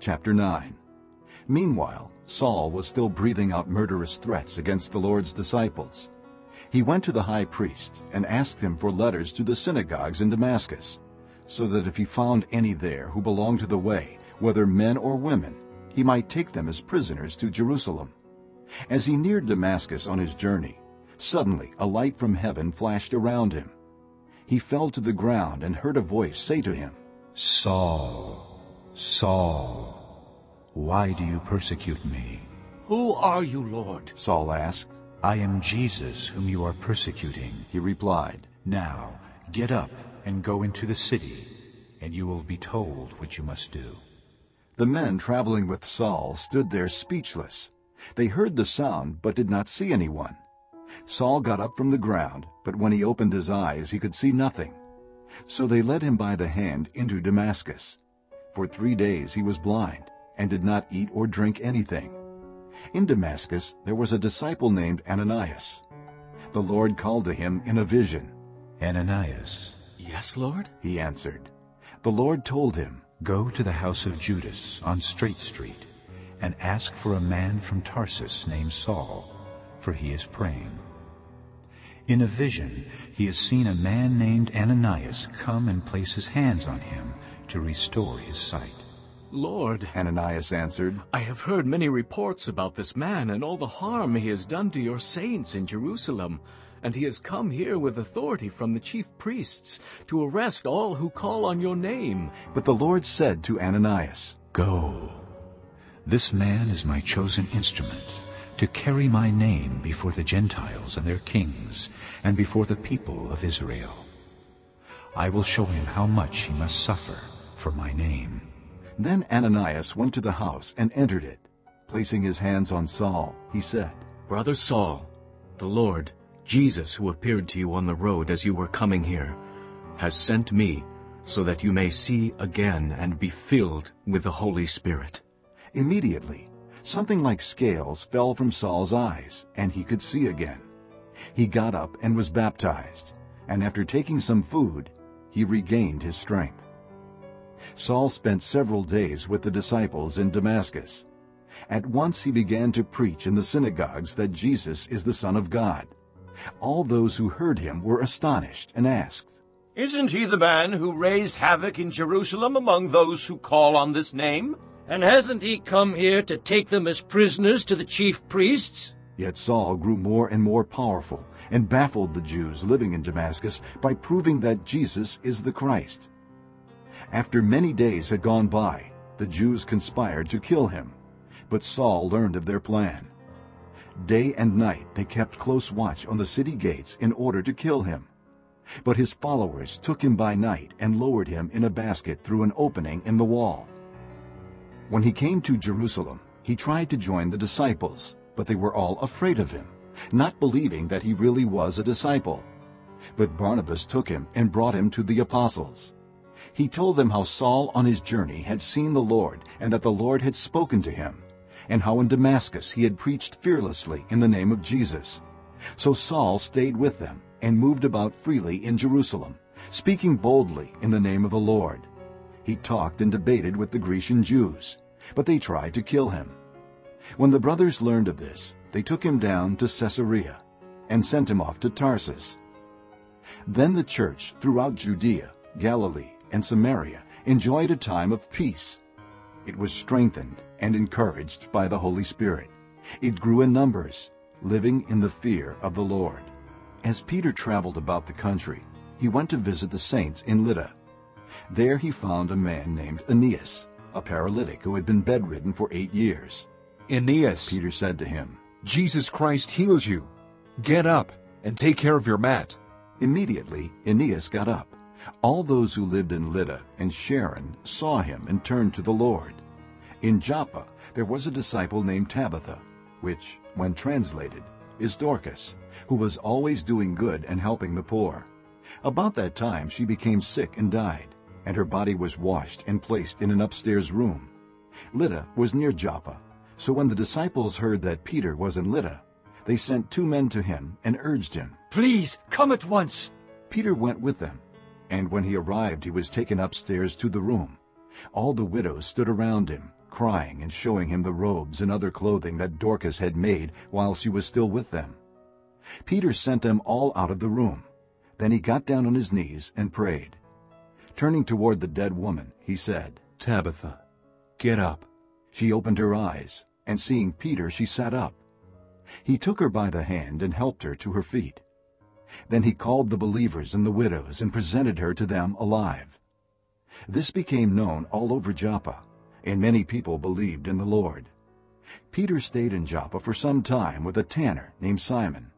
Chapter 9 Meanwhile, Saul was still breathing out murderous threats against the Lord's disciples. He went to the high priest and asked him for letters to the synagogues in Damascus, so that if he found any there who belonged to the way, whether men or women, he might take them as prisoners to Jerusalem. As he neared Damascus on his journey, suddenly a light from heaven flashed around him. He fell to the ground and heard a voice say to him, Saul, Saul, why do you persecute me? Who are you, Lord? Saul asked. I am Jesus whom you are persecuting. He replied, Now get up and go into the city, and you will be told what you must do. The men traveling with Saul stood there speechless. They heard the sound, but did not see anyone. Saul got up from the ground, but when he opened his eyes he could see nothing. So they led him by the hand into Damascus. For three days he was blind, and did not eat or drink anything. In Damascus there was a disciple named Ananias. The Lord called to him in a vision. Ananias, Yes, Lord? He answered. The Lord told him, go to the house of Judas on Straight Street, and ask for a man from Tarsus named Saul, for he is praying. In a vision he has seen a man named Ananias come and place his hands on him to restore his sight. Lord, Ananias answered, I have heard many reports about this man and all the harm he has done to your saints in Jerusalem. And he has come here with authority from the chief priests to arrest all who call on your name. But the Lord said to Ananias, Go. This man is my chosen instrument to carry my name before the Gentiles and their kings and before the people of Israel. I will show him how much he must suffer for my name. Then Ananias went to the house and entered it. Placing his hands on Saul, he said, Brother Saul, the Lord, Jesus, who appeared to you on the road as you were coming here, has sent me so that you may see again and be filled with the Holy Spirit. Immediately, something like scales fell from Saul's eyes, and he could see again. He got up and was baptized, and after taking some food, he regained his strength. Saul spent several days with the disciples in Damascus. At once he began to preach in the synagogues that Jesus is the Son of God. All those who heard him were astonished and asked, Isn't he the man who raised havoc in Jerusalem among those who call on this name? And hasn't he come here to take them as prisoners to the chief priests? Yet Saul grew more and more powerful and baffled the Jews living in Damascus by proving that Jesus is the Christ. After many days had gone by, the Jews conspired to kill him. But Saul learned of their plan. Day and night they kept close watch on the city gates in order to kill him. But his followers took him by night and lowered him in a basket through an opening in the wall. When he came to Jerusalem, he tried to join the disciples, but they were all afraid of him, not believing that he really was a disciple. But Barnabas took him and brought him to the apostles. He told them how Saul on his journey had seen the Lord and that the Lord had spoken to him, and how in Damascus he had preached fearlessly in the name of Jesus. So Saul stayed with them and moved about freely in Jerusalem, speaking boldly in the name of the Lord. He talked and debated with the Grecian Jews, but they tried to kill him. When the brothers learned of this, they took him down to Caesarea and sent him off to Tarsus. Then the church throughout Judea, Galilee, and Samaria enjoyed a time of peace. It was strengthened and encouraged by the Holy Spirit. It grew in numbers, living in the fear of the Lord. As Peter traveled about the country, he went to visit the saints in Lydda. There he found a man named Aeneas, a paralytic who had been bedridden for eight years. Aeneas, Peter said to him, Jesus Christ heals you. Get up and take care of your mat. Immediately Aeneas got up. All those who lived in Lydda and Sharon saw him and turned to the Lord. In Joppa there was a disciple named Tabitha, which, when translated, is Dorcas, who was always doing good and helping the poor. About that time she became sick and died, and her body was washed and placed in an upstairs room. Lydda was near Joppa, so when the disciples heard that Peter was in Lydda, they sent two men to him and urged him. Please, come at once. Peter went with them, and when he arrived he was taken upstairs to the room. All the widows stood around him, crying and showing him the robes and other clothing that Dorcas had made while she was still with them. Peter sent them all out of the room. Then he got down on his knees and prayed. Turning toward the dead woman, he said, Tabitha, get up. She opened her eyes, and seeing Peter, she sat up. He took her by the hand and helped her to her feet. Then he called the believers and the widows and presented her to them alive. This became known all over Joppa, and many people believed in the Lord. Peter stayed in Joppa for some time with a tanner named Simon.